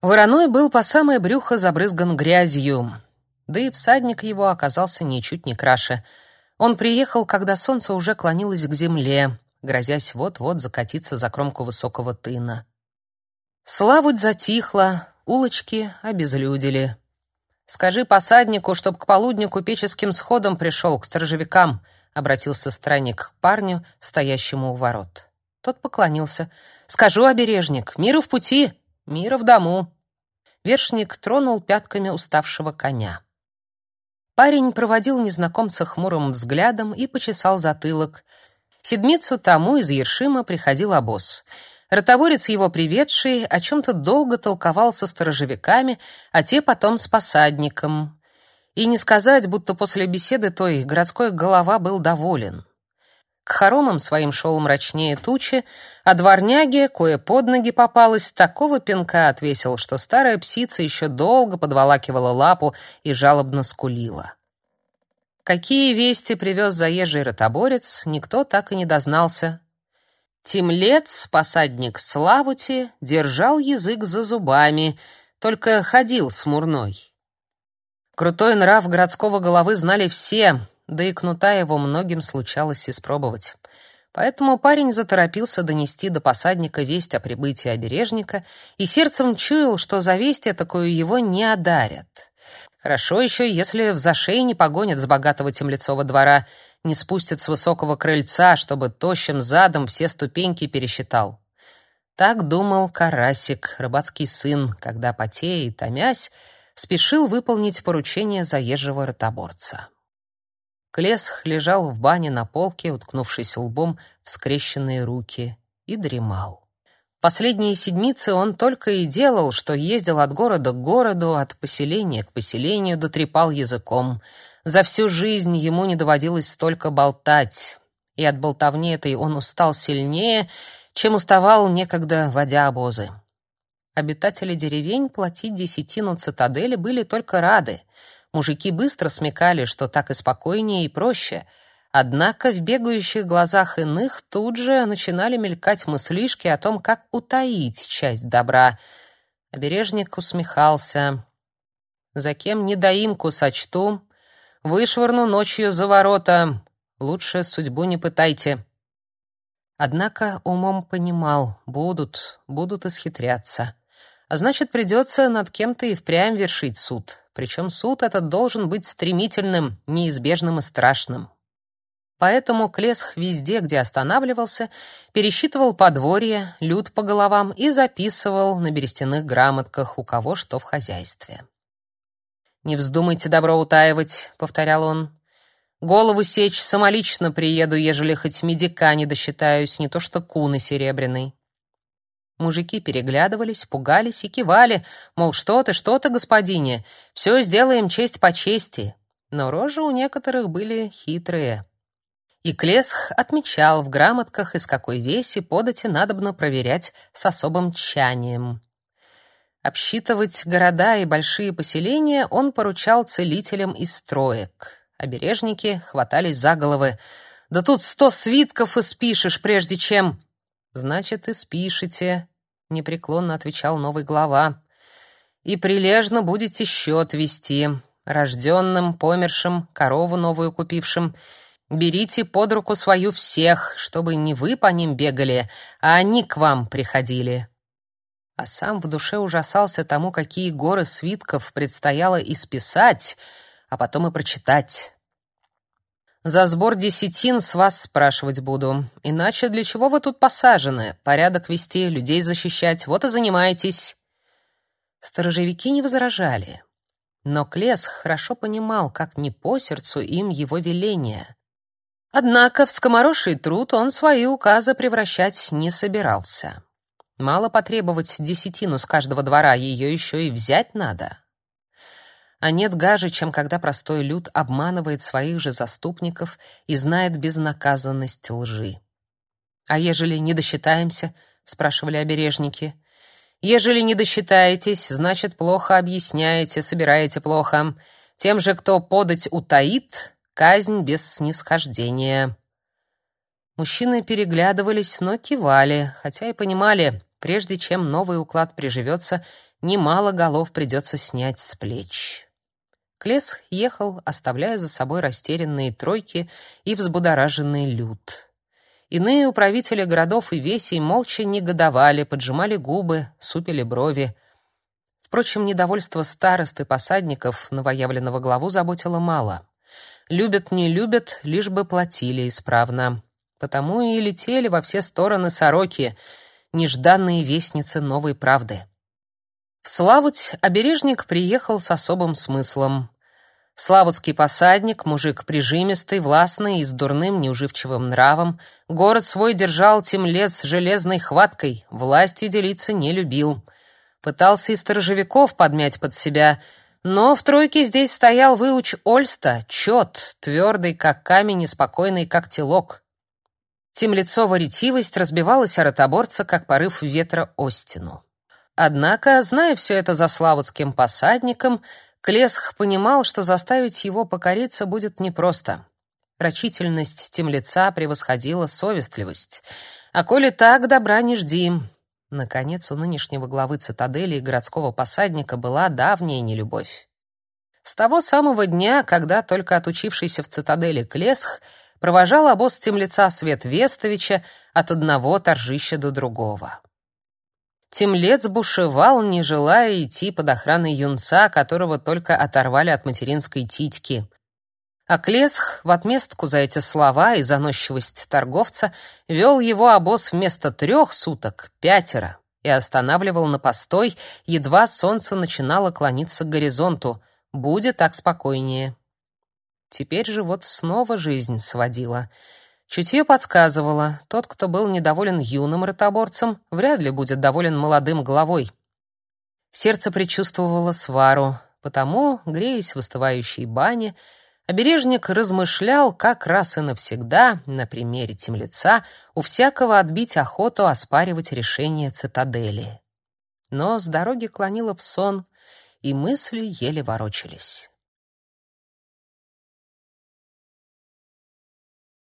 Вороной был по самое брюхо забрызган грязью, да и всадник его оказался ничуть не краше. Он приехал, когда солнце уже клонилось к земле, грозясь вот-вот закатиться за кромку высокого тына. Славуть затихла, улочки обезлюдили. «Скажи посаднику, чтоб к полудню купеческим сходом пришел к сторожевикам», — обратился странник к парню, стоящему у ворот. Тот поклонился. «Скажу, обережник, миру в пути!» Мира в дому. Вершник тронул пятками уставшего коня. Парень проводил незнакомца хмурым взглядом и почесал затылок. Седмицу тому из Ершима приходил обоз. Ротоборец его приведший о чем-то долго толковал со сторожевиками, а те потом с посадником. И не сказать, будто после беседы той городской голова был доволен. К хоромам своим шел мрачнее тучи, а дворняге, кое под ноги попалось, такого пинка отвесил, что старая псица еще долго подволакивала лапу и жалобно скулила. Какие вести привез заезжий ротоборец, никто так и не дознался. Тимлец, посадник Славути, держал язык за зубами, только ходил смурной. Крутой нрав городского головы знали все — да и кнута его многим случалось испробовать. Поэтому парень заторопился донести до посадника весть о прибытии обережника и сердцем чуял, что за весть такую его не одарят. Хорошо еще, если в зашей не погонят с богатого темлецова двора, не спустят с высокого крыльца, чтобы тощим задом все ступеньки пересчитал. Так думал Карасик, рыбацкий сын, когда, потея и томясь, спешил выполнить поручение заезжего ротоборца. Клесх лежал в бане на полке, уткнувшись лбом в скрещенные руки, и дремал. Последние седмицы он только и делал, что ездил от города к городу, от поселения к поселению, дотрепал языком. За всю жизнь ему не доводилось столько болтать, и от болтовни этой он устал сильнее, чем уставал некогда, водя обозы. Обитатели деревень платить десятину цитадели были только рады — Мужики быстро смекали, что так и спокойнее и проще. Однако в бегающих глазах иных тут же начинали мелькать мыслишки о том, как утаить часть добра. Обережник усмехался. «За кем недоимку сочту? Вышвырну ночью за ворота. Лучше судьбу не пытайте». Однако умом понимал, будут, будут исхитряться. А значит, придется над кем-то и впрямь вершить суд. Причем суд этот должен быть стремительным, неизбежным и страшным. Поэтому Клесх везде, где останавливался, пересчитывал подворье, люд по головам и записывал на берестяных грамотках, у кого что в хозяйстве. «Не вздумайте добро утаивать», — повторял он. «Голову сечь самолично приеду, ежели хоть медика не досчитаюсь, не то что куны серебряный». Мужики переглядывались, пугались и кивали, мол, что ты, что ты, господине, все сделаем честь по чести. Но рожи у некоторых были хитрые. И Клесх отмечал в грамотках, из какой веси подати надобно проверять с особым тщанием. Обсчитывать города и большие поселения он поручал целителям из строек. Обережники хватались за головы. «Да тут сто свитков и спишешь, прежде чем...» «Значит, и спишете», — непреклонно отвечал новый глава. «И прилежно будете счет вести, рожденным, помершим, корову новую купившим. Берите под руку свою всех, чтобы не вы по ним бегали, а они к вам приходили». А сам в душе ужасался тому, какие горы свитков предстояло исписать, а потом и прочитать. За сбор десятин с вас спрашивать буду. Иначе для чего вы тут посажены? Порядок вести, людей защищать. Вот и занимайтесь. Сторожевики не возражали. Но Клес хорошо понимал, как не по сердцу им его веление. Однако в скомороший труд он свои указы превращать не собирался. Мало потребовать десятину с каждого двора, ее еще и взять надо. А нет гаже, чем когда простой люд обманывает своих же заступников и знает безнаказанность лжи. «А ежели не досчитаемся?» — спрашивали обережники. «Ежели не досчитаетесь, значит, плохо объясняете, собираете плохо. Тем же, кто подать утаит, казнь без снисхождения». Мужчины переглядывались, но кивали, хотя и понимали, прежде чем новый уклад приживется, немало голов придется снять с плеч. Клес ехал, оставляя за собой растерянные тройки и взбудораженный люд. Иные управители городов и весей молча негодовали, поджимали губы, супили брови. Впрочем, недовольство старост и посадников новоявленного главу заботило мало. Любят, не любят, лишь бы платили исправно. Потому и летели во все стороны сороки, нежданные вестницы новой правды. В Славуть обережник приехал с особым смыслом. Славутский посадник, мужик прижимистый, властный и с дурным неуживчивым нравом, город свой держал тем лет с железной хваткой, властью делиться не любил. Пытался и сторожевиков подмять под себя, но в тройке здесь стоял выуч Ольста, чет, твердый, как камень, и спокойный, как телок. Темлицова ретивость разбивалась о ротоборца, как порыв ветра о стену. Однако, зная все это за славутским посадником, Клесх понимал, что заставить его покориться будет непросто. Рачительность темлеца превосходила совестливость. А коли так, добра не жди. Наконец, у нынешнего главы цитадели и городского посадника была давняя нелюбовь. С того самого дня, когда только отучившийся в цитадели Клесх провожал обоз темлеца Свет Вестовича от одного торжища до другого. Темлец бушевал, не желая идти под охраной юнца, которого только оторвали от материнской титьки. А Клесх, в отместку за эти слова и заносчивость торговца, вел его обоз вместо трех суток пятеро и останавливал на постой, едва солнце начинало клониться к горизонту. Будет так спокойнее. Теперь же вот снова жизнь сводила — Чутье подсказывало, тот, кто был недоволен юным ротоборцем, вряд ли будет доволен молодым главой. Сердце предчувствовало свару, потому, греясь в остывающей бане, обережник размышлял, как раз и навсегда, на примере темлеца, у всякого отбить охоту оспаривать решение цитадели. Но с дороги клонило в сон, и мысли еле ворочались.